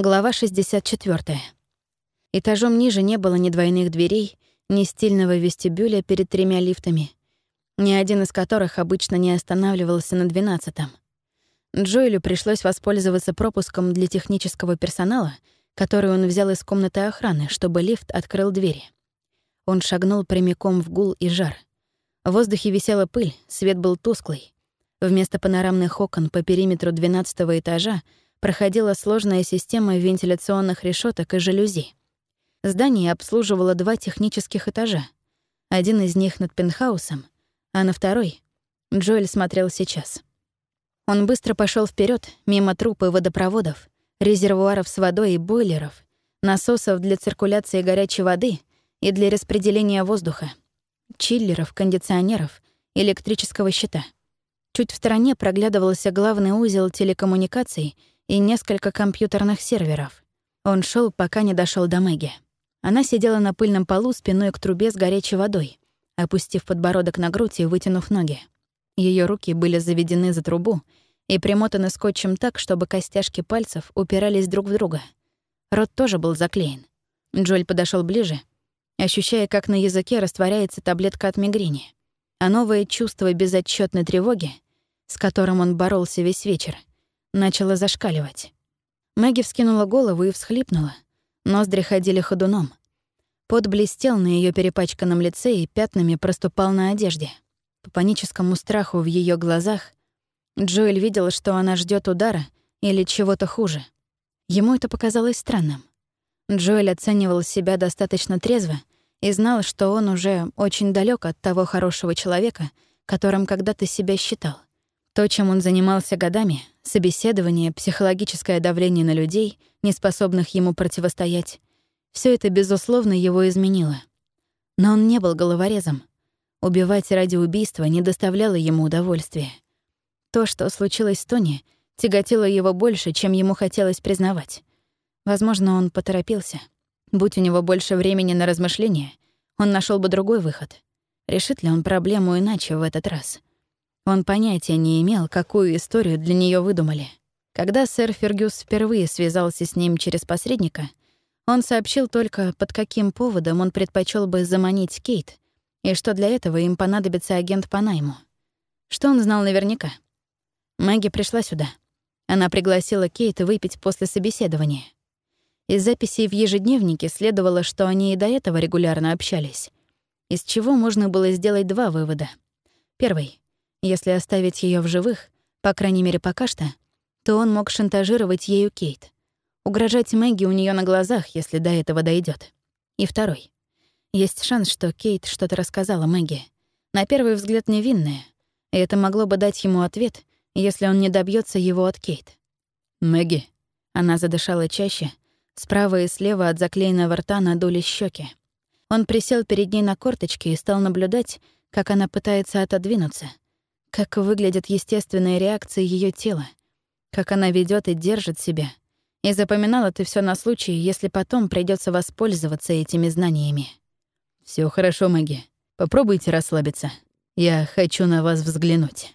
Глава 64. Этажом ниже не было ни двойных дверей, ни стильного вестибюля перед тремя лифтами, ни один из которых обычно не останавливался на двенадцатом. Джоэлю пришлось воспользоваться пропуском для технического персонала, который он взял из комнаты охраны, чтобы лифт открыл двери. Он шагнул прямиком в гул и жар. В воздухе висела пыль, свет был тусклый. Вместо панорамных окон по периметру двенадцатого этажа проходила сложная система вентиляционных решеток и жалюзи. Здание обслуживало два технических этажа. Один из них над пентхаусом, а на второй Джоэль смотрел сейчас. Он быстро пошел вперед мимо труб и водопроводов, резервуаров с водой и бойлеров, насосов для циркуляции горячей воды и для распределения воздуха, чиллеров, кондиционеров, электрического щита. Чуть в стороне проглядывался главный узел телекоммуникаций и несколько компьютерных серверов. Он шел, пока не дошел до Мэгги. Она сидела на пыльном полу спиной к трубе с горячей водой, опустив подбородок на грудь и вытянув ноги. Ее руки были заведены за трубу и примотаны скотчем так, чтобы костяшки пальцев упирались друг в друга. Рот тоже был заклеен. Джоль подошел ближе, ощущая, как на языке растворяется таблетка от мигрени. А новое чувство безотчетной тревоги, с которым он боролся весь вечер, начало зашкаливать. Мэгги вскинула голову и всхлипнула. Ноздри ходили ходуном. Пот блестел на ее перепачканном лице и пятнами проступал на одежде. По паническому страху в ее глазах Джоэль видел, что она ждет удара или чего-то хуже. Ему это показалось странным. Джоэль оценивал себя достаточно трезво и знал, что он уже очень далек от того хорошего человека, которым когда-то себя считал. То, чем он занимался годами, собеседование, психологическое давление на людей, неспособных ему противостоять, все это, безусловно, его изменило. Но он не был головорезом. Убивать ради убийства не доставляло ему удовольствия. То, что случилось с Тони, тяготило его больше, чем ему хотелось признавать. Возможно, он поторопился. Будь у него больше времени на размышления, он нашел бы другой выход. Решит ли он проблему иначе в этот раз? Он понятия не имел, какую историю для нее выдумали. Когда сэр Фергюс впервые связался с ним через посредника, он сообщил только, под каким поводом он предпочел бы заманить Кейт, и что для этого им понадобится агент по найму. Что он знал наверняка? Мэгги пришла сюда. Она пригласила Кейт выпить после собеседования. Из записей в ежедневнике следовало, что они и до этого регулярно общались. Из чего можно было сделать два вывода. Первый. Если оставить ее в живых, по крайней мере пока что, то он мог шантажировать ею Кейт. Угрожать Мэгги у нее на глазах, если до этого дойдет. И второй. Есть шанс, что Кейт что-то рассказала Мэгги. На первый взгляд невинное. И это могло бы дать ему ответ, если он не добьется его от Кейт. «Мэгги». Она задышала чаще. Справа и слева от заклеенного рта надули щеки. Он присел перед ней на корточки и стал наблюдать, как она пытается отодвинуться — как выглядят естественные реакции ее тела, как она ведет и держит себя. И запоминала ты все на случай, если потом придется воспользоваться этими знаниями. Все хорошо, Мэгги. Попробуйте расслабиться. Я хочу на вас взглянуть.